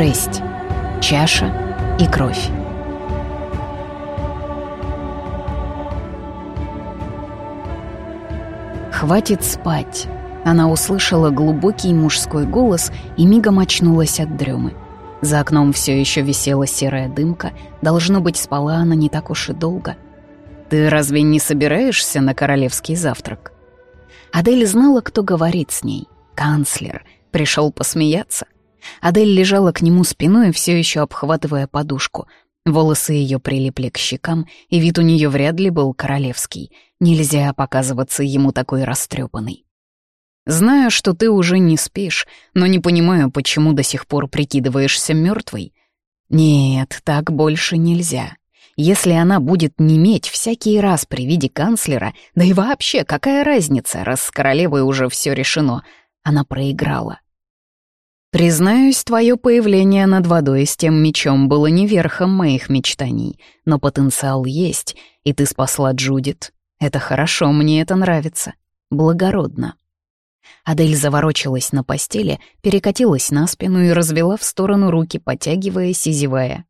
6. Чаша и кровь. «Хватит спать!» Она услышала глубокий мужской голос и мигом очнулась от дремы. За окном все еще висела серая дымка. Должно быть, спала она не так уж и долго. «Ты разве не собираешься на королевский завтрак?» Адель знала, кто говорит с ней. Канцлер. Пришел посмеяться. Адель лежала к нему спиной, все еще обхватывая подушку. Волосы ее прилипли к щекам, и вид у нее вряд ли был королевский. Нельзя показываться ему такой растрепанной. Знаю, что ты уже не спишь, но не понимаю, почему до сих пор прикидываешься мертвой. Нет, так больше нельзя. Если она будет неметь всякий раз при виде канцлера, да и вообще, какая разница, раз с королевой уже все решено, она проиграла. Признаюсь, твое появление над водой с тем мечом было не верхом моих мечтаний, но потенциал есть, и ты спасла Джудит. Это хорошо, мне это нравится. Благородно. Адель заворочилась на постели, перекатилась на спину и развела в сторону руки, потягиваясь и зевая.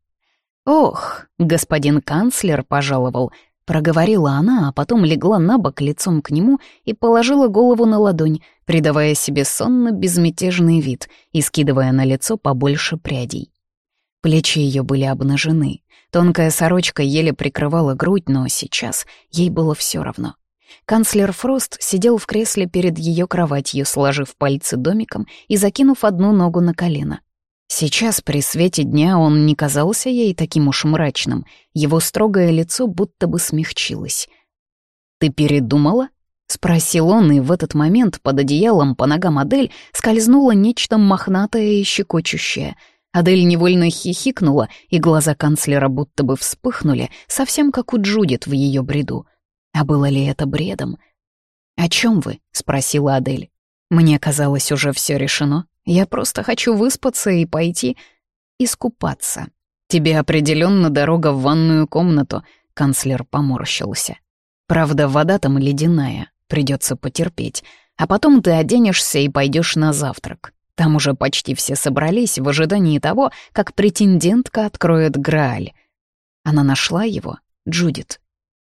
«Ох, господин канцлер пожаловал», — проговорила она, а потом легла на бок лицом к нему и положила голову на ладонь, придавая себе сонно-безмятежный вид и скидывая на лицо побольше прядей. Плечи ее были обнажены, тонкая сорочка еле прикрывала грудь, но сейчас ей было все равно. Канцлер Фрост сидел в кресле перед ее кроватью, сложив пальцы домиком и закинув одну ногу на колено. Сейчас при свете дня он не казался ей таким уж мрачным, его строгое лицо будто бы смягчилось. «Ты передумала?» — спросил он, и в этот момент под одеялом по ногам Адель скользнуло нечто мохнатое и щекочущее. Адель невольно хихикнула, и глаза канцлера будто бы вспыхнули, совсем как у Джудит в ее бреду. А было ли это бредом? «О чем вы?» — спросила Адель. «Мне казалось, уже все решено. Я просто хочу выспаться и пойти искупаться. Тебе определенно дорога в ванную комнату», — канцлер поморщился. «Правда, вода там ледяная, придется потерпеть. А потом ты оденешься и пойдешь на завтрак. Там уже почти все собрались в ожидании того, как претендентка откроет Грааль. Она нашла его, Джудит.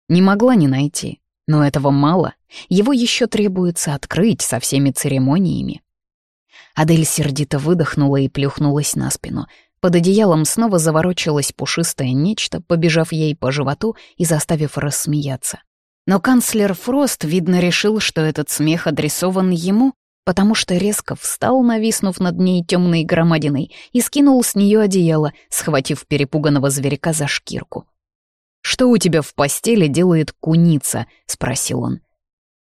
Не могла не найти. Но этого мало. Его еще требуется открыть со всеми церемониями. Адель сердито выдохнула и плюхнулась на спину. Под одеялом снова заворочилось пушистое нечто, побежав ей по животу и заставив рассмеяться. Но канцлер Фрост, видно, решил, что этот смех адресован ему, потому что резко встал, нависнув над ней темной громадиной, и скинул с нее одеяло, схватив перепуганного зверька за шкирку. «Что у тебя в постели делает куница?» — спросил он.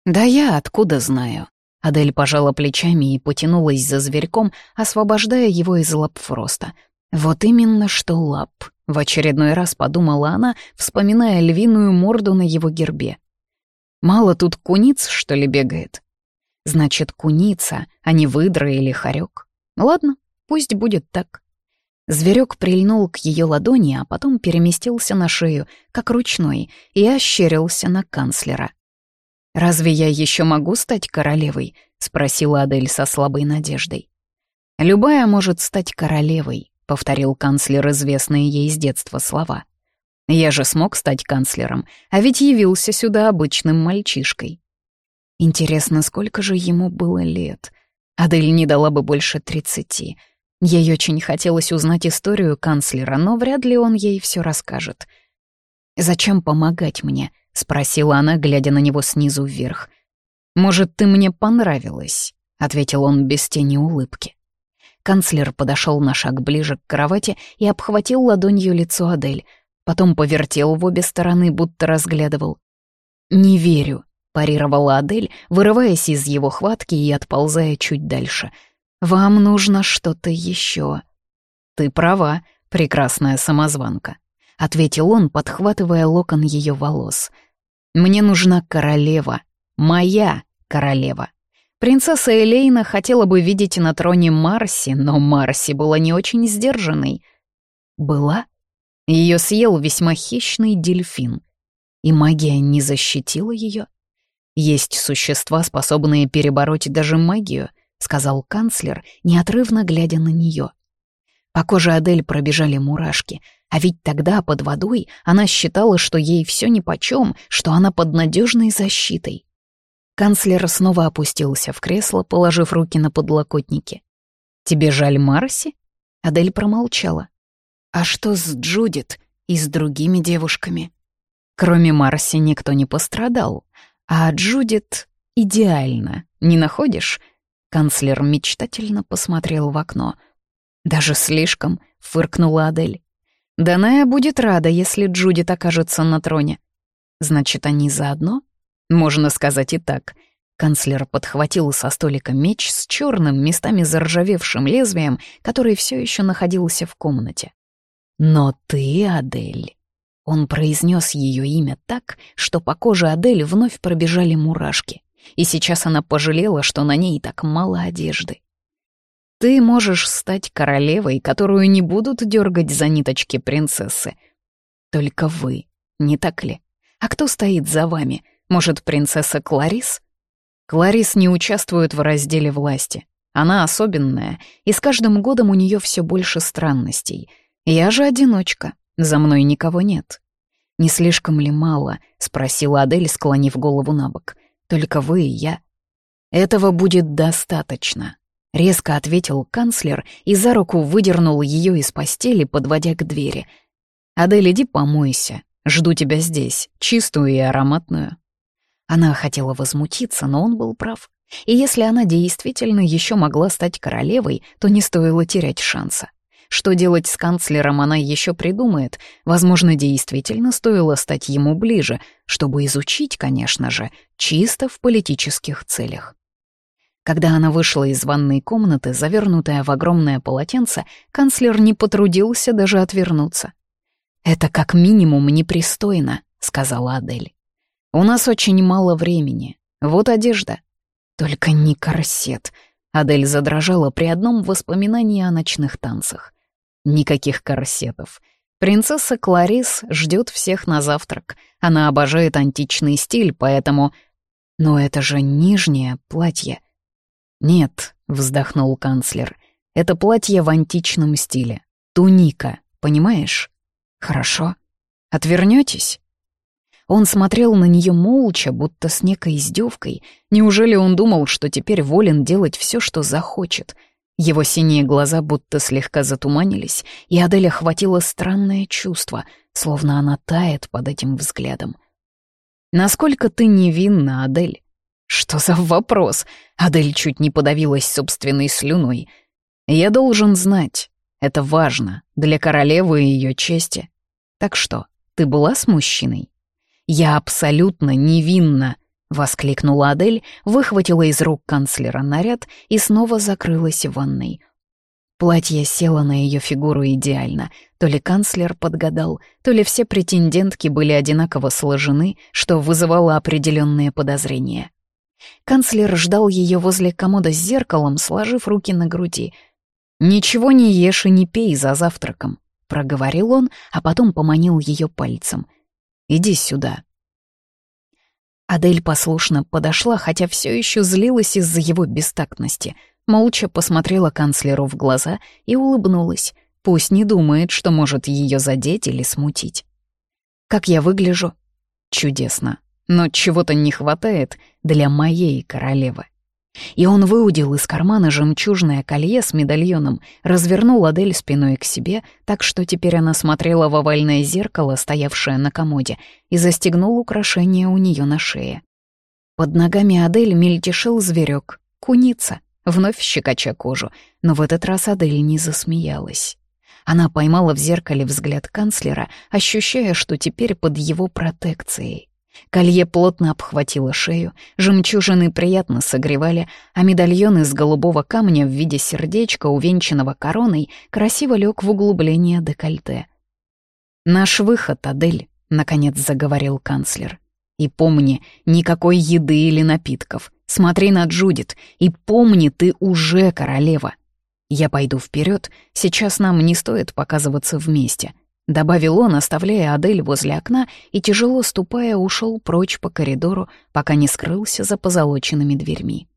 «Да я откуда знаю?» Адель пожала плечами и потянулась за зверьком, освобождая его из лап Фроста. «Вот именно что лап», — в очередной раз подумала она, вспоминая львиную морду на его гербе. «Мало тут куниц, что ли, бегает?» «Значит, куница, а не выдра или хорек. Ладно, пусть будет так». Зверек прильнул к ее ладони, а потом переместился на шею, как ручной, и ощерился на канцлера. «Разве я еще могу стать королевой?» — спросила Адель со слабой надеждой. «Любая может стать королевой», — повторил канцлер известные ей с детства слова. «Я же смог стать канцлером, а ведь явился сюда обычным мальчишкой». Интересно, сколько же ему было лет? Адель не дала бы больше тридцати. Ей очень хотелось узнать историю канцлера, но вряд ли он ей все расскажет. «Зачем помогать мне?» — спросила она, глядя на него снизу вверх. «Может, ты мне понравилась?» — ответил он без тени улыбки. Канцлер подошел на шаг ближе к кровати и обхватил ладонью лицо Адель, потом повертел в обе стороны, будто разглядывал. «Не верю», — парировала Адель, вырываясь из его хватки и отползая чуть дальше. «Вам нужно что-то еще». «Ты права, прекрасная самозванка ответил он, подхватывая локон ее волос. «Мне нужна королева. Моя королева». Принцесса Элейна хотела бы видеть на троне Марси, но Марси была не очень сдержанной. Была? Ее съел весьма хищный дельфин. И магия не защитила ее? Есть существа, способные перебороть даже магию, сказал канцлер, неотрывно глядя на нее. По коже Адель пробежали мурашки, а ведь тогда под водой она считала, что ей все нипочем, что она под надежной защитой. Канцлер снова опустился в кресло, положив руки на подлокотники. «Тебе жаль Марси?» Адель промолчала. «А что с Джудит и с другими девушками?» Кроме Марси никто не пострадал, а Джудит идеально, не находишь? Канцлер мечтательно посмотрел в окно. «Даже слишком», — фыркнула Адель. «Даная будет рада, если Джудит окажется на троне». «Значит, они заодно?» «Можно сказать и так». Канцлер подхватил со столика меч с черным, местами заржавевшим лезвием, который все еще находился в комнате. «Но ты, Адель...» Он произнес ее имя так, что по коже Адель вновь пробежали мурашки и сейчас она пожалела, что на ней так мало одежды. Ты можешь стать королевой, которую не будут дергать за ниточки принцессы. Только вы, не так ли? А кто стоит за вами? Может, принцесса Кларис? Кларис не участвует в разделе власти. Она особенная, и с каждым годом у нее все больше странностей. Я же одиночка, за мной никого нет. «Не слишком ли мало?» — спросила Адель, склонив голову на бок. Только вы и я. Этого будет достаточно. Резко ответил канцлер и за руку выдернул ее из постели, подводя к двери. «Адель, иди помойся. Жду тебя здесь, чистую и ароматную». Она хотела возмутиться, но он был прав. И если она действительно еще могла стать королевой, то не стоило терять шанса. Что делать с канцлером она еще придумает. Возможно, действительно стоило стать ему ближе, чтобы изучить, конечно же, чисто в политических целях. Когда она вышла из ванной комнаты, завернутая в огромное полотенце, канцлер не потрудился даже отвернуться. «Это как минимум непристойно», — сказала Адель. «У нас очень мало времени. Вот одежда». «Только не корсет», — Адель задрожала при одном воспоминании о ночных танцах. Никаких корсетов. Принцесса Кларис ждет всех на завтрак. Она обожает античный стиль, поэтому... Но это же нижнее платье. Нет, вздохнул канцлер. Это платье в античном стиле. Туника, понимаешь? Хорошо. Отвернетесь? Он смотрел на нее молча, будто с некой издевкой. Неужели он думал, что теперь волен делать все, что захочет — его синие глаза будто слегка затуманились, и Адель охватило странное чувство, словно она тает под этим взглядом. «Насколько ты невинна, Адель?» «Что за вопрос?» Адель чуть не подавилась собственной слюной. «Я должен знать. Это важно для королевы и ее чести. Так что, ты была с мужчиной?» «Я абсолютно невинна», — воскликнула Адель, выхватила из рук канцлера наряд и снова закрылась в ванной. Платье село на ее фигуру идеально. То ли канцлер подгадал, то ли все претендентки были одинаково сложены, что вызывало определенные подозрения. Канцлер ждал ее возле комода с зеркалом, сложив руки на груди. «Ничего не ешь и не пей за завтраком», — проговорил он, а потом поманил ее пальцем. «Иди сюда». Адель послушно подошла, хотя все еще злилась из-за его бестактности. Молча посмотрела канцлеру в глаза и улыбнулась. Пусть не думает, что может ее задеть или смутить. «Как я выгляжу?» «Чудесно. Но чего-то не хватает для моей королевы». И он выудил из кармана жемчужное колье с медальоном, развернул Адель спиной к себе, так что теперь она смотрела в овальное зеркало, стоявшее на комоде, и застегнул украшение у нее на шее. Под ногами Адель мельтешил зверек, куница, вновь щекоча кожу, но в этот раз Адель не засмеялась. Она поймала в зеркале взгляд канцлера, ощущая, что теперь под его протекцией. Колье плотно обхватило шею, жемчужины приятно согревали, а медальон из голубого камня в виде сердечка, увенчанного короной, красиво лег в углубление декольте. «Наш выход, Адель», — наконец заговорил канцлер. «И помни, никакой еды или напитков. Смотри на Джудит, и помни, ты уже королева. Я пойду вперед. сейчас нам не стоит показываться вместе». — добавил он, оставляя Адель возле окна и, тяжело ступая, ушел прочь по коридору, пока не скрылся за позолоченными дверьми.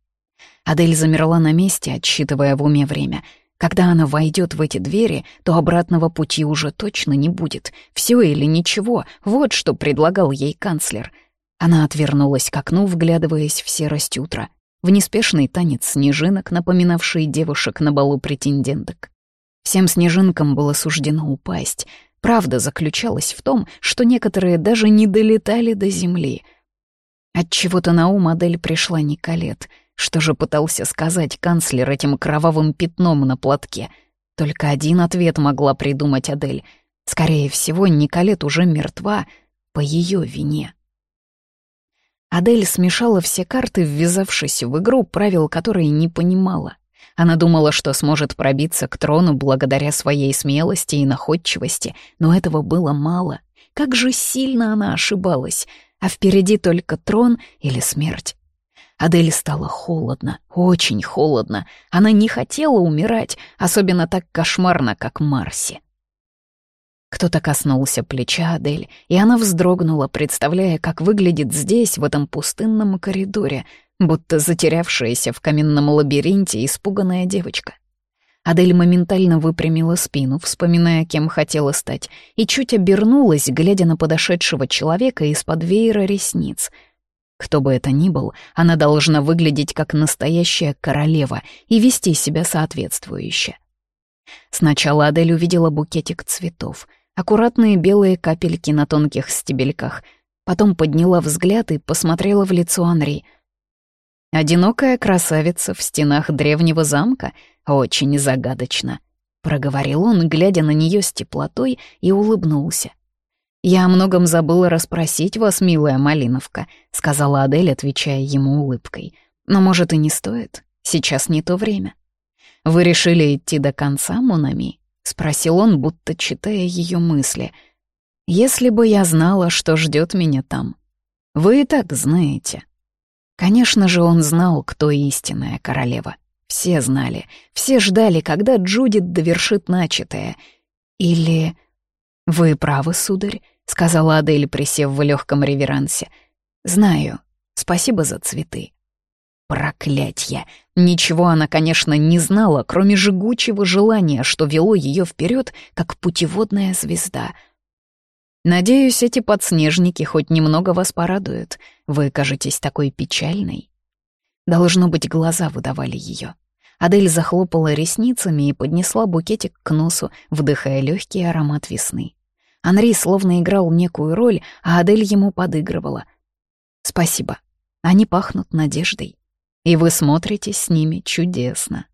Адель замерла на месте, отсчитывая в уме время. Когда она войдет в эти двери, то обратного пути уже точно не будет. Все или ничего, вот что предлагал ей канцлер. Она отвернулась к окну, вглядываясь в серость утра, в неспешный танец снежинок, напоминавший девушек на балу претенденток. Всем снежинкам было суждено упасть. Правда заключалась в том, что некоторые даже не долетали до земли. От чего то на ум Адель пришла Николет — что же пытался сказать канцлер этим кровавым пятном на платке? Только один ответ могла придумать Адель. Скорее всего, Николет уже мертва по ее вине. Адель смешала все карты, ввязавшись в игру, правил которой не понимала. Она думала, что сможет пробиться к трону благодаря своей смелости и находчивости, но этого было мало. Как же сильно она ошибалась, а впереди только трон или смерть. Адель стало холодно, очень холодно. Она не хотела умирать, особенно так кошмарно, как Марси. Кто-то коснулся плеча Адель, и она вздрогнула, представляя, как выглядит здесь, в этом пустынном коридоре, будто затерявшаяся в каменном лабиринте испуганная девочка. Адель моментально выпрямила спину, вспоминая, кем хотела стать, и чуть обернулась, глядя на подошедшего человека из-под веера ресниц — кто бы это ни был, она должна выглядеть как настоящая королева и вести себя соответствующе. Сначала Адель увидела букетик цветов, аккуратные белые капельки на тонких стебельках, потом подняла взгляд и посмотрела в лицо Анри. «Одинокая красавица в стенах древнего замка? Очень загадочно», — проговорил он, глядя на нее с теплотой, и улыбнулся. «Я о многом забыла расспросить вас, милая Малиновка», — сказала Адель, отвечая ему улыбкой. «Но, может, и не стоит. Сейчас не то время». «Вы решили идти до конца, Монами?» — спросил он, будто читая ее мысли. «Если бы я знала, что ждет меня там. Вы и так знаете». Конечно же, он знал, кто истинная королева. Все знали, все ждали, когда Джудит довершит начатое. Или... «Вы правы, сударь», — сказала Адель, присев в легком реверансе. «Знаю. Спасибо за цветы». Проклятье! Ничего она, конечно, не знала, кроме жгучего желания, что вело ее вперед, как путеводная звезда. «Надеюсь, эти подснежники хоть немного вас порадуют. Вы кажетесь такой печальной». Должно быть, глаза выдавали ее. Адель захлопала ресницами и поднесла букетик к носу, вдыхая легкий аромат весны. Анри словно играл некую роль, а Адель ему подыгрывала. «Спасибо. Они пахнут надеждой. И вы смотрите с ними чудесно».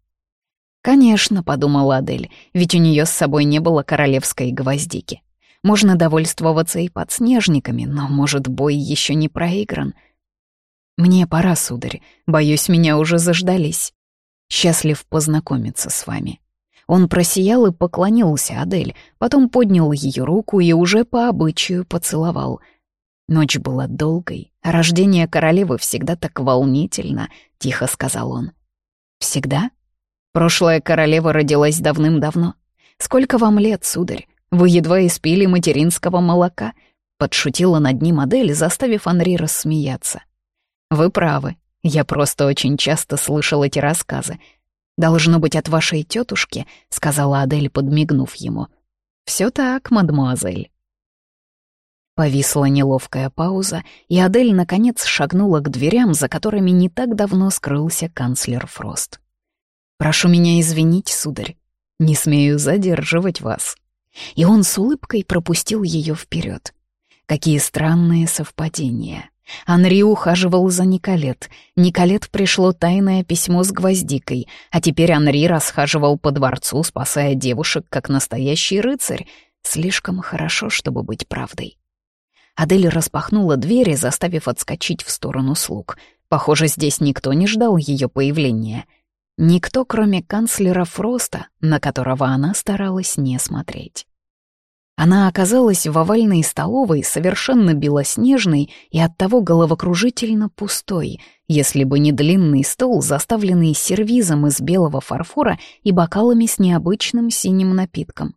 «Конечно», — подумала Адель, ведь у нее с собой не было королевской гвоздики. Можно довольствоваться и подснежниками, но, может, бой еще не проигран. «Мне пора, сударь. Боюсь, меня уже заждались. Счастлив познакомиться с вами». Он просиял и поклонился Адель, потом поднял ее руку и уже по обычаю поцеловал. Ночь была долгой, а рождение королевы всегда так волнительно, — тихо сказал он. «Всегда? Прошлая королева родилась давным-давно. Сколько вам лет, сударь? Вы едва испили материнского молока?» — подшутила над ним Адель, заставив Анри рассмеяться. «Вы правы. Я просто очень часто слышал эти рассказы. «Должно быть от вашей тетушки», — сказала Адель, подмигнув ему. «Все так, мадемуазель». Повисла неловкая пауза, и Адель, наконец, шагнула к дверям, за которыми не так давно скрылся канцлер Фрост. «Прошу меня извинить, сударь, не смею задерживать вас». И он с улыбкой пропустил ее вперед. Какие странные совпадения. Анри ухаживал за Николет. Николет пришло тайное письмо с гвоздикой, а теперь Анри расхаживал по дворцу, спасая девушек, как настоящий рыцарь. Слишком хорошо, чтобы быть правдой. Адель распахнула двери, заставив отскочить в сторону слуг. Похоже, здесь никто не ждал ее появления. Никто, кроме канцлера Фроста, на которого она старалась не смотреть. Она оказалась в овальной столовой, совершенно белоснежной и оттого головокружительно пустой, если бы не длинный стол, заставленный сервизом из белого фарфора и бокалами с необычным синим напитком.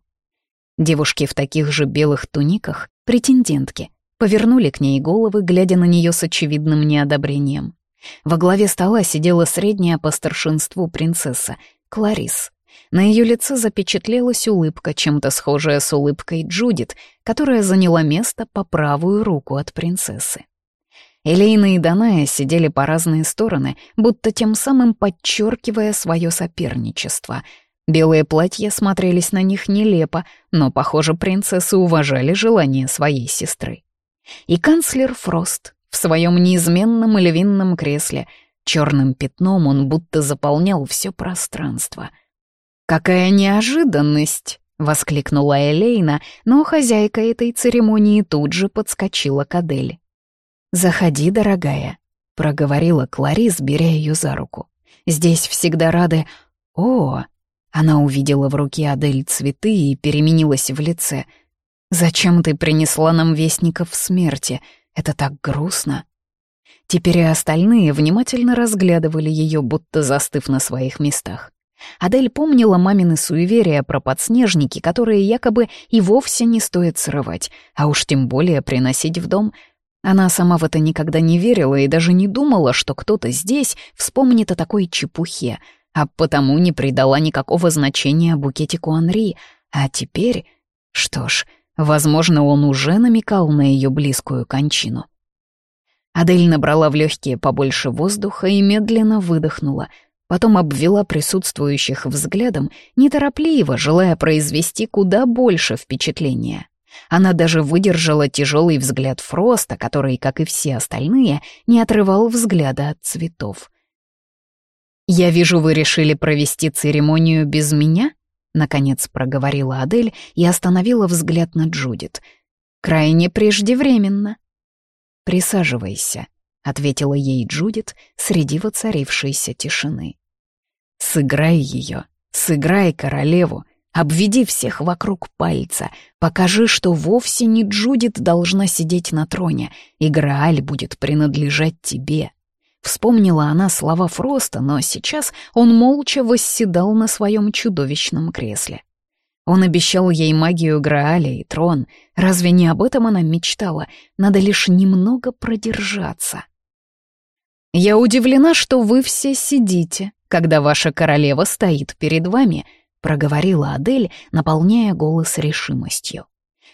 Девушки в таких же белых туниках, претендентки, повернули к ней головы, глядя на нее с очевидным неодобрением. Во главе стола сидела средняя по старшинству принцесса, Кларис, На ее лице запечатлелась улыбка, чем-то схожая с улыбкой Джудит, которая заняла место по правую руку от принцессы. Элейна и Даная сидели по разные стороны, будто тем самым подчеркивая свое соперничество. Белые платья смотрелись на них нелепо, но, похоже, принцессы уважали желание своей сестры. И канцлер Фрост в своем неизменном львином кресле, черным пятном он будто заполнял все пространство. «Какая неожиданность!» — воскликнула Элейна, но хозяйка этой церемонии тут же подскочила к Адель. «Заходи, дорогая», — проговорила Кларис, беря ее за руку. «Здесь всегда рады...» «О!» Она увидела в руке Адель цветы и переменилась в лице. «Зачем ты принесла нам вестников смерти? Это так грустно». Теперь и остальные внимательно разглядывали ее, будто застыв на своих местах. Адель помнила мамины суеверия про подснежники, которые якобы и вовсе не стоит срывать, а уж тем более приносить в дом — она сама в это никогда не верила и даже не думала, что кто-то здесь вспомнит о такой чепухе, а потому не придала никакого значения букетику Анри. А теперь... Что ж, возможно, он уже намекал на ее близкую кончину. Адель набрала в легкие побольше воздуха и медленно выдохнула, потом обвела присутствующих взглядом, неторопливо, желая произвести куда больше впечатления. Она даже выдержала тяжелый взгляд Фроста, который, как и все остальные, не отрывал взгляда от цветов. «Я вижу, вы решили провести церемонию без меня?» — наконец проговорила Адель и остановила взгляд на Джудит. «Крайне преждевременно». «Присаживайся», — ответила ей Джудит среди воцарившейся тишины. «Сыграй ее, сыграй королеву, Обведи всех вокруг пальца, покажи, что вовсе не Джудит должна сидеть на троне, и Грааль будет принадлежать тебе. Вспомнила она слова Фроста, но сейчас он молча восседал на своем чудовищном кресле. Он обещал ей магию Грааля и трон. Разве не об этом она мечтала? Надо лишь немного продержаться. «Я удивлена, что вы все сидите, когда ваша королева стоит перед вами», проговорила Адель, наполняя голос решимостью.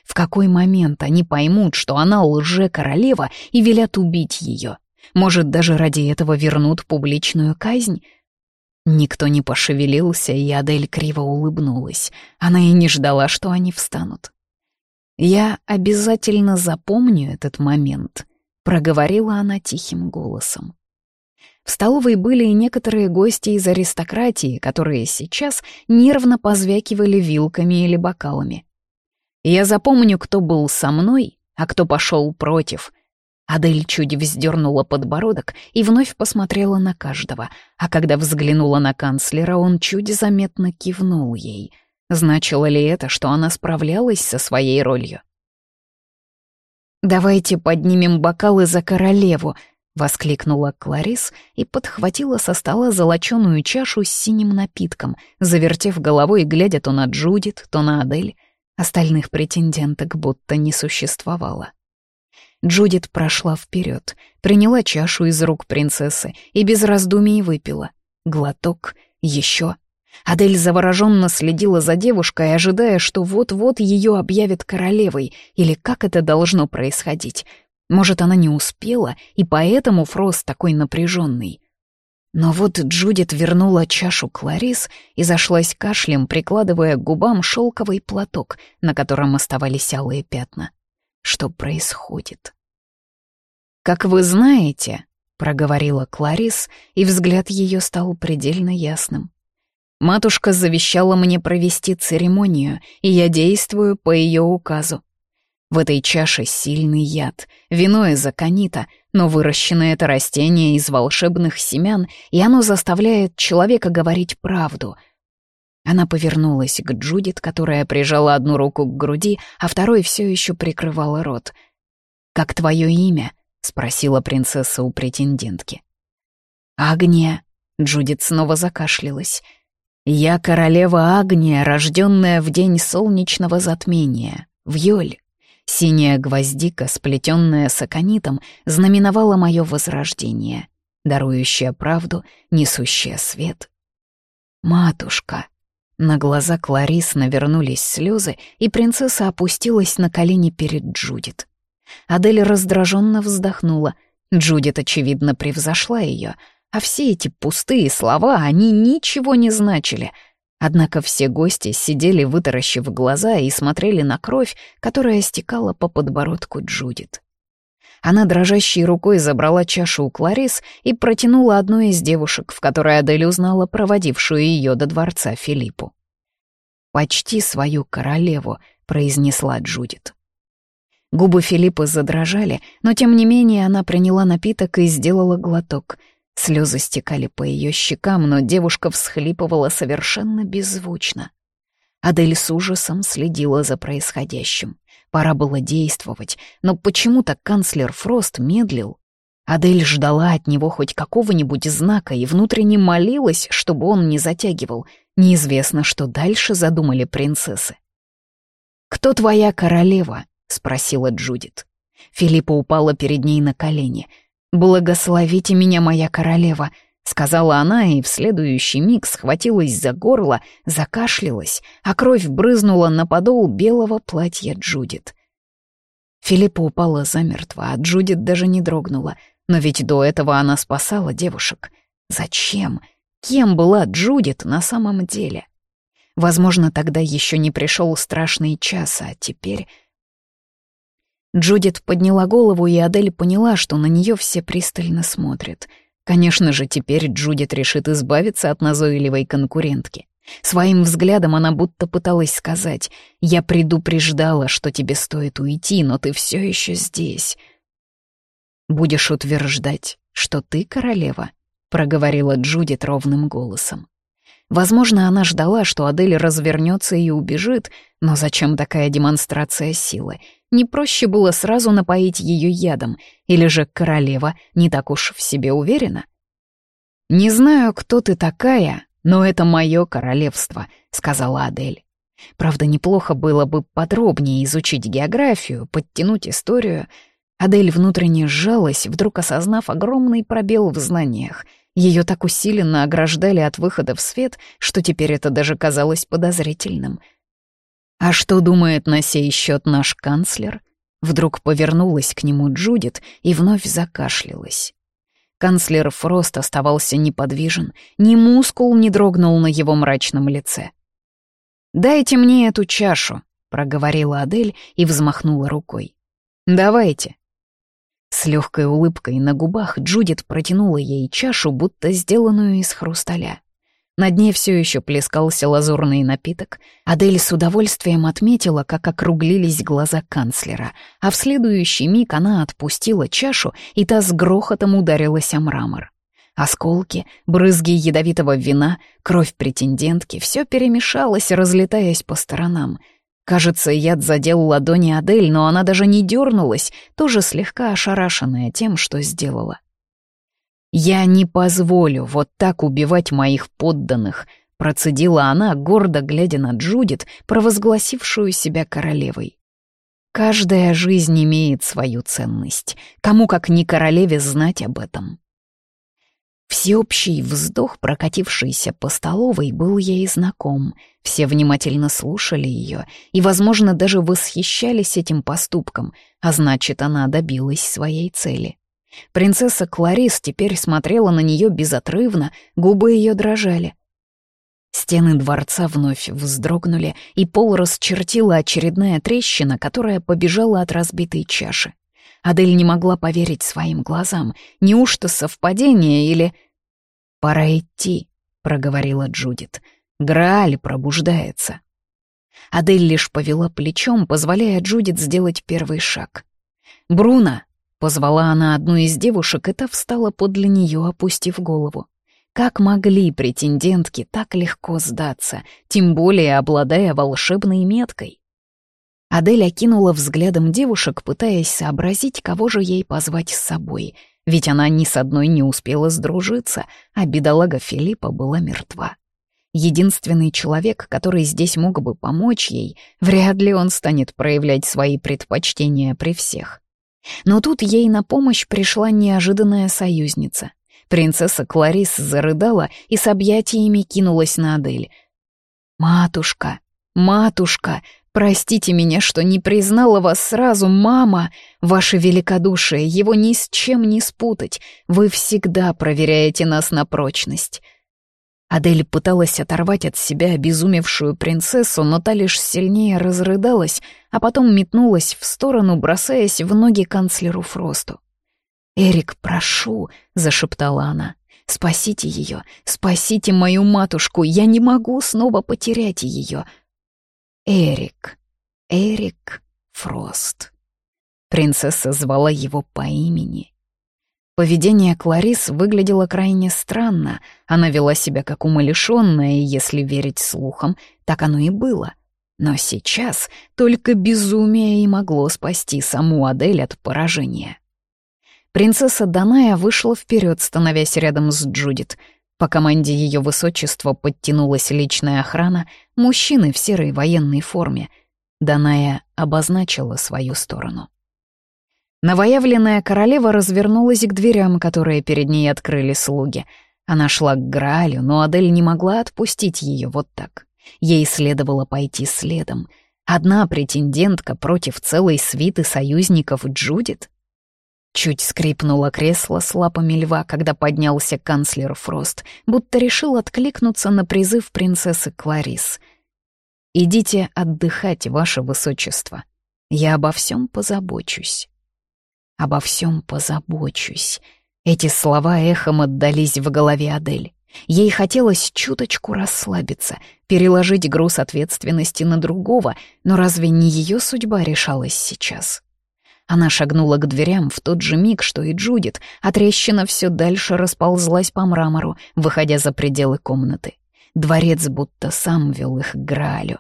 В какой момент они поймут, что она лже-королева и велят убить ее? Может, даже ради этого вернут публичную казнь? Никто не пошевелился, и Адель криво улыбнулась. Она и не ждала, что они встанут. «Я обязательно запомню этот момент», — проговорила она тихим голосом. В столовой были и некоторые гости из аристократии, которые сейчас нервно позвякивали вилками или бокалами. Я запомню, кто был со мной, а кто пошел против. Адель чуть вздернула подбородок и вновь посмотрела на каждого, а когда взглянула на канцлера, он чуть заметно кивнул ей. Значило ли это, что она справлялась со своей ролью? «Давайте поднимем бокалы за королеву», — воскликнула Кларис и подхватила со стола золоченую чашу с синим напитком, завертев головой, глядя то на Джудит, то на Адель. Остальных претенденток будто не существовало. Джудит прошла вперед, приняла чашу из рук принцессы и без раздумий выпила. Глоток, еще. Адель завороженно следила за девушкой, ожидая, что вот-вот ее объявят королевой, или как это должно происходить — может, она не успела, и поэтому Фрост такой напряженный. Но вот Джудит вернула чашу Кларис и зашлась кашлем, прикладывая к губам шелковый платок, на котором оставались алые пятна. Что происходит? «Как вы знаете», — проговорила Кларис, и взгляд ее стал предельно ясным. «Матушка завещала мне провести церемонию, и я действую по ее указу. В этой чаше сильный яд, вино из аконита, но выращено это растение из волшебных семян, и оно заставляет человека говорить правду. Она повернулась к Джудит, которая прижала одну руку к груди, а второй все еще прикрывала рот. «Как твое имя?» — спросила принцесса у претендентки. «Агния», — Джудит снова закашлялась. «Я королева Агния, рожденная в день солнечного затмения, в Йоль. Синяя гвоздика, сплетенная с аконитом, знаменовала мое возрождение, дарующая правду, несущая свет. «Матушка!» На глаза Кларис навернулись слезы, и принцесса опустилась на колени перед Джудит. Адель раздраженно вздохнула. Джудит, очевидно, превзошла ее, а все эти пустые слова, они ничего не значили. Однако все гости сидели, вытаращив глаза, и смотрели на кровь, которая стекала по подбородку Джудит. Она дрожащей рукой забрала чашу у Кларис и протянула одной из девушек, в которой Адель узнала проводившую ее до дворца Филиппу. «Почти свою королеву», — произнесла Джудит. Губы Филиппа задрожали, но тем не менее она приняла напиток и сделала глоток. Слезы стекали по ее щекам, но девушка всхлипывала совершенно беззвучно. Адель с ужасом следила за происходящим. Пора было действовать, но почему-то канцлер Фрост медлил. Адель ждала от него хоть какого-нибудь знака и внутренне молилась, чтобы он не затягивал. Неизвестно, что дальше задумали принцессы. «Кто твоя королева?» — спросила Джудит. Филиппа упала перед ней на колени. «Благословите меня, моя королева», — сказала она, и в следующий миг схватилась за горло, закашлялась, а кровь брызнула на подол белого платья Джудит. Филиппа упала замертво, а Джудит даже не дрогнула. Но ведь до этого она спасала девушек. Зачем? Кем была Джудит на самом деле? Возможно, тогда еще не пришел страшный час, а теперь... Джудит подняла голову, и Адель поняла, что на нее все пристально смотрят — Конечно же, теперь Джудит решит избавиться от назойливой конкурентки. Своим взглядом она будто пыталась сказать «Я предупреждала, что тебе стоит уйти, но ты все еще здесь». «Будешь утверждать, что ты королева?» — проговорила Джудит ровным голосом. Возможно, она ждала, что Адель развернется и убежит, но зачем такая демонстрация силы? Не проще было сразу напоить ее ядом, или же королева не так уж в себе уверена? «Не знаю, кто ты такая, но это мое королевство», — сказала Адель. Правда, неплохо было бы подробнее изучить географию, подтянуть историю. Адель внутренне сжалась, вдруг осознав огромный пробел в знаниях. Ее так усиленно ограждали от выхода в свет, что теперь это даже казалось подозрительным — «А что думает на сей счет наш канцлер?» Вдруг повернулась к нему Джудит и вновь закашлялась. Канцлер Фрост оставался неподвижен, ни мускул не дрогнул на его мрачном лице. «Дайте мне эту чашу», — проговорила Адель и взмахнула рукой. «Давайте». С легкой улыбкой на губах Джудит протянула ей чашу, будто сделанную из хрусталя. На дне все еще плескался лазурный напиток. Адель с удовольствием отметила, как округлились глаза канцлера, а в следующий миг она отпустила чашу, и та с грохотом ударилась о мрамор. Осколки, брызги ядовитого вина, кровь претендентки — все перемешалось, разлетаясь по сторонам. Кажется, яд задел ладони Адель, но она даже не дернулась, тоже слегка ошарашенная тем, что сделала. «Я не позволю вот так убивать моих подданных», — процедила она, гордо глядя на Джудит, провозгласившую себя королевой. «Каждая жизнь имеет свою ценность. Кому, как не королеве, знать об этом?» Всеобщий вздох, прокатившийся по столовой, был ей знаком. Все внимательно слушали ее и, возможно, даже восхищались этим поступком, а значит, она добилась своей цели. Принцесса Кларис теперь смотрела на нее безотрывно, губы ее дрожали. Стены дворца вновь вздрогнули, и пол расчертила очередная трещина, которая побежала от разбитой чаши. Адель не могла поверить своим глазам. Неужто совпадение или... «Пора идти», — проговорила Джудит. «Грааль пробуждается». Адель лишь повела плечом, позволяя Джудит сделать первый шаг. «Бруно!» Позвала она одну из девушек, и та встала подле нее, опустив голову. Как могли претендентки так легко сдаться, тем более обладая волшебной меткой? Адель окинула взглядом девушек, пытаясь сообразить, кого же ей позвать с собой, ведь она ни с одной не успела сдружиться, а бедолага Филиппа была мертва. Единственный человек, который здесь мог бы помочь ей, вряд ли он станет проявлять свои предпочтения при всех. Но тут ей на помощь пришла неожиданная союзница. Принцесса Кларис зарыдала и с объятиями кинулась на Адель. «Матушка, матушка, простите меня, что не признала вас сразу, мама. Ваше великодушие, его ни с чем не спутать. Вы всегда проверяете нас на прочность». Адель пыталась оторвать от себя обезумевшую принцессу, но та лишь сильнее разрыдалась, а потом метнулась в сторону, бросаясь в ноги канцлеру Фросту. «Эрик, прошу», — зашептала она, — «спасите ее, спасите мою матушку, я не могу снова потерять ее». Эрик, Эрик Фрост. Принцесса звала его по имени. Поведение Кларис выглядело крайне странно. Она вела себя как умалишенная, и если верить слухам, так оно и было. Но сейчас только безумие и могло спасти саму Адель от поражения. Принцесса Даная вышла вперед, становясь рядом с Джудит. По команде ее высочества подтянулась личная охрана, мужчины в серой военной форме. Даная обозначила свою сторону. Новоявленная королева развернулась к дверям, которые перед ней открыли слуги. Она шла к Граалю, но Адель не могла отпустить ее вот так. Ей следовало пойти следом. Одна претендентка против целой свиты союзников Джудит? Чуть скрипнуло кресло с лапами льва, когда поднялся канцлер Фрост, будто решил откликнуться на призыв принцессы Кларис. «Идите отдыхать, ваше высочество. Я обо всем позабочусь» обо всем позабочусь. Эти слова эхом отдались в голове Адель. Ей хотелось чуточку расслабиться, переложить груз ответственности на другого, но разве не ее судьба решалась сейчас? Она шагнула к дверям в тот же миг, что и Джудит, а трещина все дальше расползлась по мрамору, выходя за пределы комнаты. Дворец будто сам вел их к Граалю.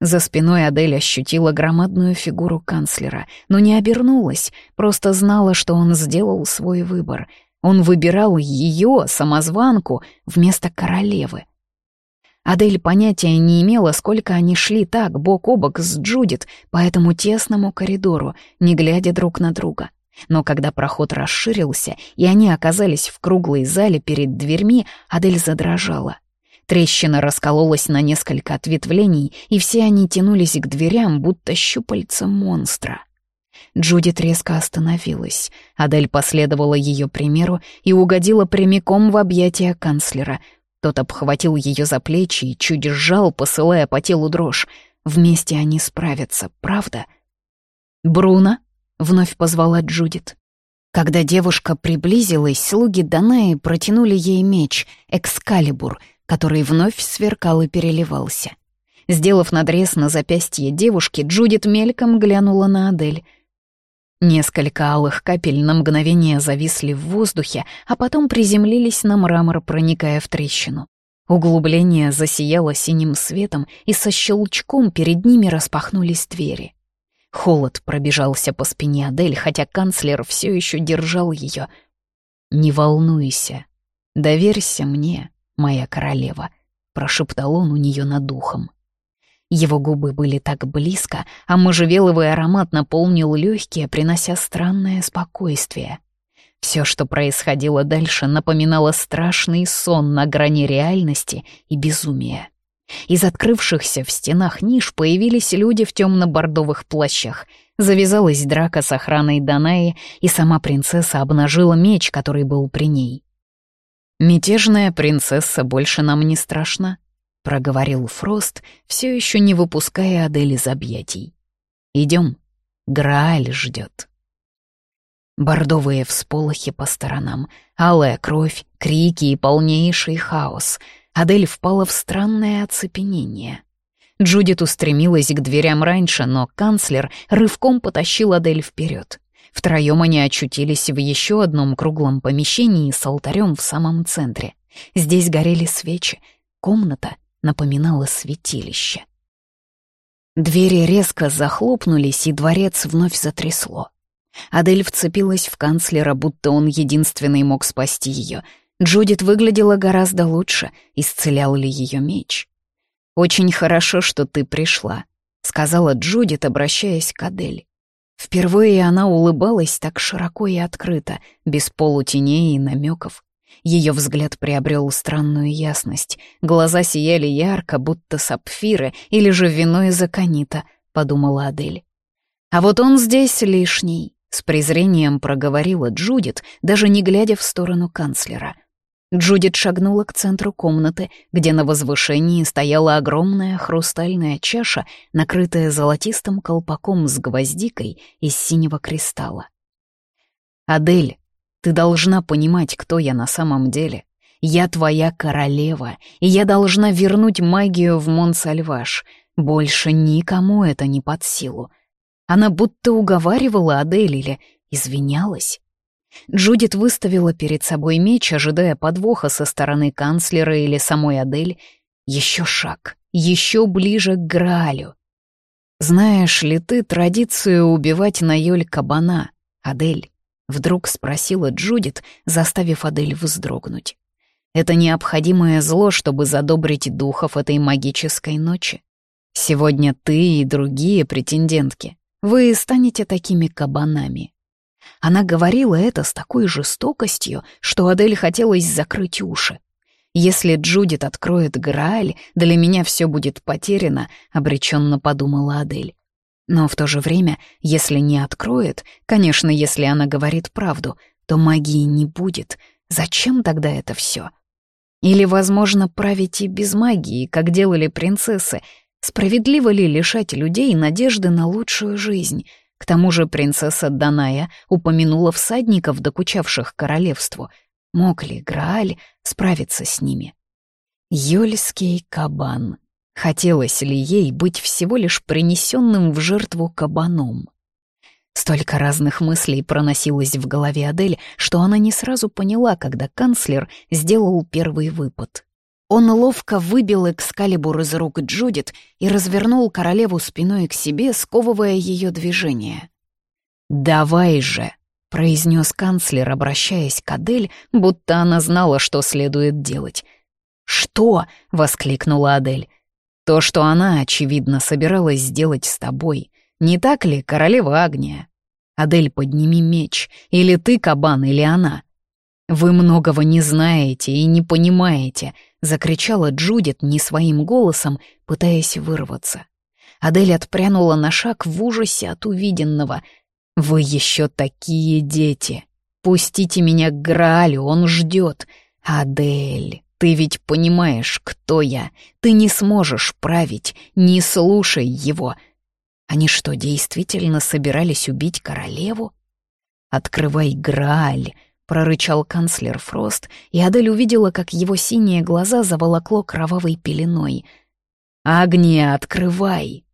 За спиной Адель ощутила громадную фигуру канцлера, но не обернулась, просто знала, что он сделал свой выбор. Он выбирал ее, самозванку, вместо королевы. Адель понятия не имела, сколько они шли так, бок о бок с Джудит, по этому тесному коридору, не глядя друг на друга. Но когда проход расширился, и они оказались в круглой зале перед дверьми, Адель задрожала — Трещина раскололась на несколько ответвлений, и все они тянулись к дверям, будто щупальца монстра. Джудит резко остановилась. Адель последовала ее примеру и угодила прямиком в объятия канцлера. Тот обхватил ее за плечи и чуть сжал, посылая по телу дрожь. Вместе они справятся, правда? «Бруно?» — вновь позвала Джудит. Когда девушка приблизилась, слуги Данаи протянули ей меч, экскалибур, который вновь сверкал и переливался. Сделав надрез на запястье девушки, Джудит мельком глянула на Адель. Несколько алых капель на мгновение зависли в воздухе, а потом приземлились на мрамор, проникая в трещину. Углубление засияло синим светом, и со щелчком перед ними распахнулись двери. Холод пробежался по спине Адель, хотя канцлер все еще держал ее. «Не волнуйся, доверься мне», моя королева», — прошептал он у нее над духом. Его губы были так близко, а можжевеловый аромат наполнил легкие, принося странное спокойствие. Все, что происходило дальше, напоминало страшный сон на грани реальности и безумия. Из открывшихся в стенах ниш появились люди в темно-бордовых плащах. Завязалась драка с охраной Данаи, и сама принцесса обнажила меч, который был при ней. «Мятежная принцесса больше нам не страшна», — проговорил Фрост, все еще не выпуская Адель из объятий. «Идем, Грааль ждет». Бордовые всполохи по сторонам, алая кровь, крики и полнейший хаос. Адель впала в странное оцепенение. Джудит устремилась к дверям раньше, но канцлер рывком потащил Адель вперед. Втроем они очутились в еще одном круглом помещении с алтарем в самом центре. Здесь горели свечи. Комната напоминала святилище. Двери резко захлопнулись, и дворец вновь затрясло. Адель вцепилась в канцлера, будто он единственный мог спасти ее. Джудит выглядела гораздо лучше, исцелял ли ее меч. «Очень хорошо, что ты пришла», — сказала Джудит, обращаясь к Адель. Впервые она улыбалась так широко и открыто, без полутеней и намеков. Ее взгляд приобрел странную ясность. Глаза сияли ярко, будто сапфиры или же вино из аконита, подумала Адель. А вот он здесь лишний, с презрением проговорила Джудит, даже не глядя в сторону канцлера. Джудит шагнула к центру комнаты, где на возвышении стояла огромная хрустальная чаша, накрытая золотистым колпаком с гвоздикой из синего кристалла. «Адель, ты должна понимать, кто я на самом деле. Я твоя королева, и я должна вернуть магию в Монсальваш. Больше никому это не под силу. Она будто уговаривала Адель или извинялась. Джудит выставила перед собой меч, ожидая подвоха со стороны канцлера или самой Адель. Еще шаг, еще ближе к Граалю. «Знаешь ли ты традицию убивать на Йоль кабана, Адель?» Вдруг спросила Джудит, заставив Адель вздрогнуть. Это необходимое зло, чтобы задобрить духов этой магической ночи. Сегодня ты и другие претендентки, вы станете такими кабанами. Она говорила это с такой жестокостью, что Адель хотелось закрыть уши. «Если Джудит откроет Грааль, для меня все будет потеряно», — обреченно подумала Адель. Но в то же время, если не откроет, конечно, если она говорит правду, то магии не будет. Зачем тогда это все? Или, возможно, править и без магии, как делали принцессы? Справедливо ли лишать людей надежды на лучшую жизнь? К тому же принцесса Даная упомянула всадников, докучавших королевству. Мог ли Грааль справиться с ними? Йольский кабан. Хотелось ли ей быть всего лишь принесенным в жертву кабаном? Столько разных мыслей проносилось в голове Адель, что она не сразу поняла, когда канцлер сделал первый выпад. Он ловко выбил экскалибур из рук Джудит и развернул королеву спиной к себе, сковывая ее движение. «Давай же!» — произнес канцлер, обращаясь к Адель, будто она знала, что следует делать. «Что?» — воскликнула Адель. То, что она, очевидно, собиралась сделать с тобой. Не так ли, королева Агния? Адель, подними меч. Или ты, кабан, или она. Вы многого не знаете и не понимаете, закричала Джудит не своим голосом, пытаясь вырваться. Адель отпрянула на шаг в ужасе от увиденного. «Вы еще такие дети! Пустите меня к Граалю, он ждет! Адель!» Ты ведь понимаешь, кто я. Ты не сможешь править, не слушай его. Они что, действительно собирались убить королеву? Открывай Грааль, прорычал канцлер Фрост, и Адель увидела, как его синие глаза заволокло кровавой пеленой. «Агния, открывай!»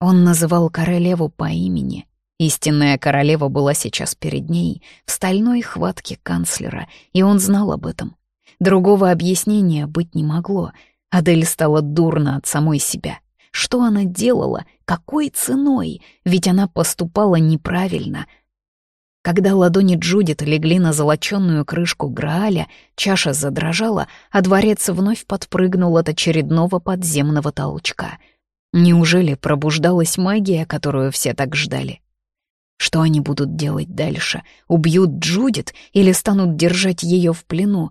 Он называл королеву по имени. Истинная королева была сейчас перед ней, в стальной хватке канцлера, и он знал об этом. Другого объяснения быть не могло. Адель стала дурно от самой себя. Что она делала? Какой ценой? Ведь она поступала неправильно. Когда ладони Джудит легли на золоченную крышку Грааля, чаша задрожала, а дворец вновь подпрыгнул от очередного подземного толчка. Неужели пробуждалась магия, которую все так ждали? Что они будут делать дальше? Убьют Джудит или станут держать ее в плену?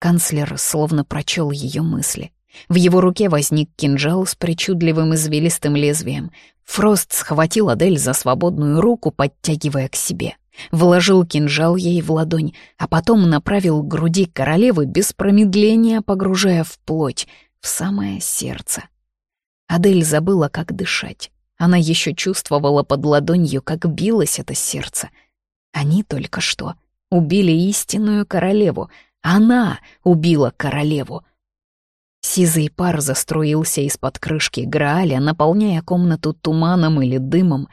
Канцлер словно прочел ее мысли. В его руке возник кинжал с причудливым извилистым лезвием. Фрост схватил Адель за свободную руку, подтягивая к себе. Вложил кинжал ей в ладонь, а потом направил к груди королевы без промедления, погружая в плоть, в самое сердце. Адель забыла, как дышать. Она еще чувствовала под ладонью, как билось это сердце. Они только что убили истинную королеву — она убила королеву. Сизый пар заструился из-под крышки Грааля, наполняя комнату туманом или дымом.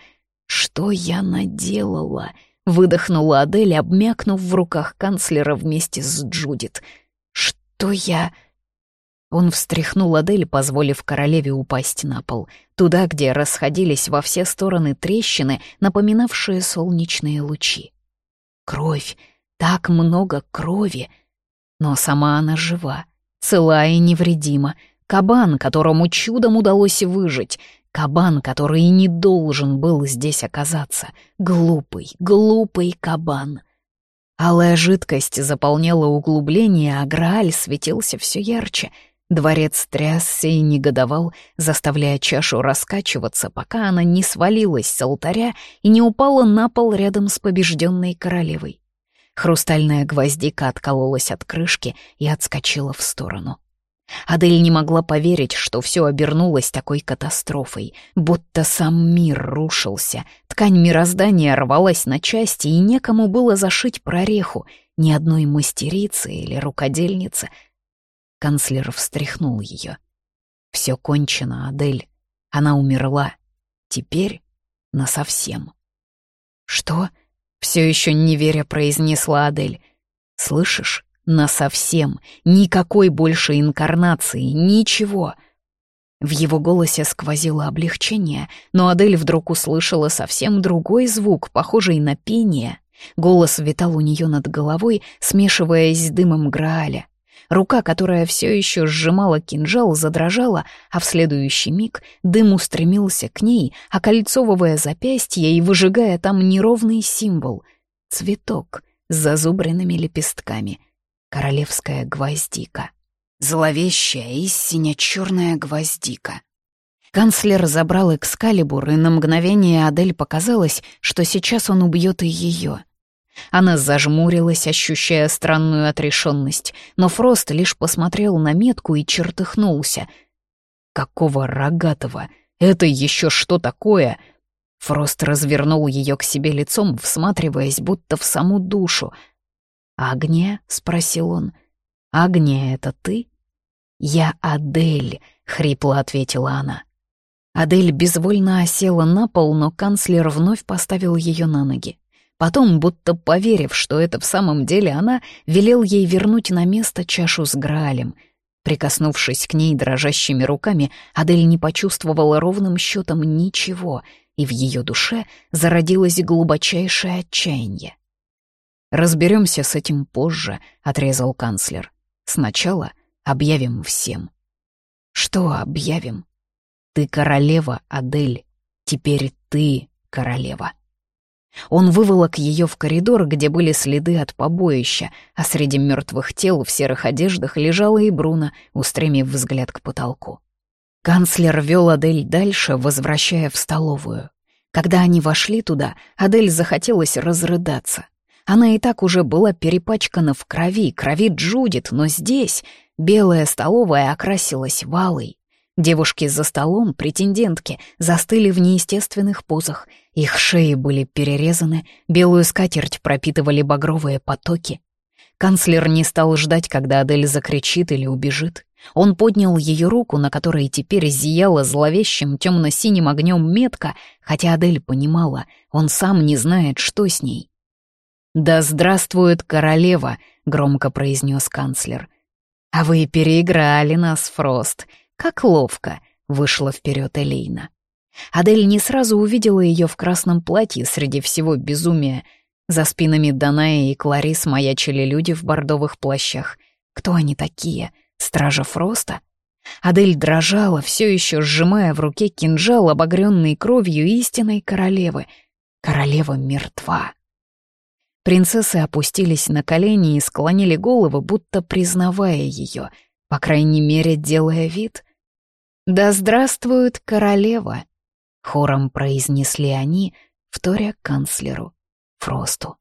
«Что я наделала?» — выдохнула Адель, обмякнув в руках канцлера вместе с Джудит. «Что я...» Он встряхнул Адель, позволив королеве упасть на пол, туда, где расходились во все стороны трещины, напоминавшие солнечные лучи. Кровь, так много крови — но сама она жива, цела и невредима. Кабан, которому чудом удалось выжить. Кабан, который и не должен был здесь оказаться. Глупый, глупый кабан. Алая жидкость заполняла углубление, а Грааль светился все ярче. Дворец трясся и негодовал, заставляя чашу раскачиваться, пока она не свалилась с алтаря и не упала на пол рядом с побежденной королевой. Хрустальная гвоздика откололась от крышки и отскочила в сторону. Адель не могла поверить, что все обернулось такой катастрофой, будто сам мир рушился, ткань мироздания рвалась на части, и некому было зашить прореху, ни одной мастерицы или рукодельницы. Канцлер встряхнул ее. Все кончено, Адель. Она умерла. Теперь насовсем. «Что?» — все еще не веря произнесла Адель. «Слышишь? Насовсем. Никакой больше инкарнации, ничего. В его голосе сквозило облегчение, но Адель вдруг услышала совсем другой звук, похожий на пение. Голос витал у нее над головой, смешиваясь с дымом Грааля. Рука, которая все еще сжимала кинжал, задрожала, а в следующий миг дым устремился к ней, окольцовывая запястье и выжигая там неровный символ — цветок с зазубренными лепестками — королевская гвоздика. Зловещая и сине-черная гвоздика. Канцлер забрал экскалибур, и на мгновение Адель показалось, что сейчас он убьет и ее. Она зажмурилась, ощущая странную отрешенность, но Фрост лишь посмотрел на метку и чертыхнулся. «Какого рогатого? Это еще что такое?» Фрост развернул ее к себе лицом, всматриваясь будто в саму душу — «Агния?» — спросил он. «Агния, это ты?» «Я Адель», — хрипло ответила она. Адель безвольно осела на пол, но канцлер вновь поставил ее на ноги. Потом, будто поверив, что это в самом деле она, велел ей вернуть на место чашу с Граалем. Прикоснувшись к ней дрожащими руками, Адель не почувствовала ровным счетом ничего, и в ее душе зародилось глубочайшее отчаяние. «Разберемся с этим позже», — отрезал канцлер. «Сначала объявим всем». «Что объявим?» «Ты королева, Адель. Теперь ты королева». Он выволок ее в коридор, где были следы от побоища, а среди мертвых тел в серых одеждах лежала и Бруно, устремив взгляд к потолку. Канцлер вел Адель дальше, возвращая в столовую. Когда они вошли туда, Адель захотелось разрыдаться. Она и так уже была перепачкана в крови, крови Джудит, но здесь белая столовая окрасилась валой. Девушки за столом, претендентки, застыли в неестественных позах. Их шеи были перерезаны, белую скатерть пропитывали багровые потоки. Канцлер не стал ждать, когда Адель закричит или убежит. Он поднял ее руку, на которой теперь зияла зловещим темно-синим огнем метка, хотя Адель понимала, он сам не знает, что с ней. «Да здравствует королева!» — громко произнес канцлер. «А вы переиграли нас, Фрост. Как ловко!» — вышла вперед Элейна. Адель не сразу увидела ее в красном платье среди всего безумия. За спинами Даная и Кларис маячили люди в бордовых плащах. Кто они такие? Стража Фроста? Адель дрожала, все еще сжимая в руке кинжал, обогренный кровью истинной королевы. Королева мертва. Принцессы опустились на колени и склонили головы, будто признавая ее, по крайней мере, делая вид. «Да здравствует королева!» — хором произнесли они, вторя канцлеру Фросту.